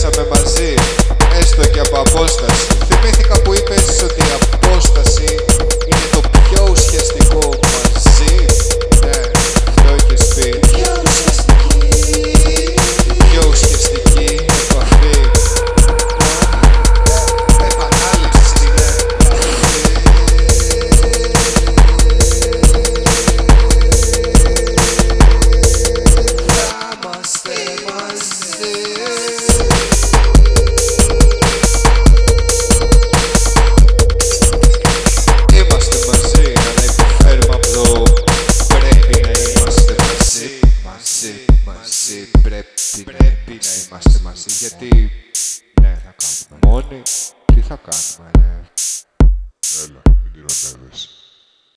essa mesma μαζί πρέπει, πρέπει να είμαστε μαζί γιατί ναι θα κάνουμε. Μόνοι τι θα κάνουμε ρε Έλα μην τη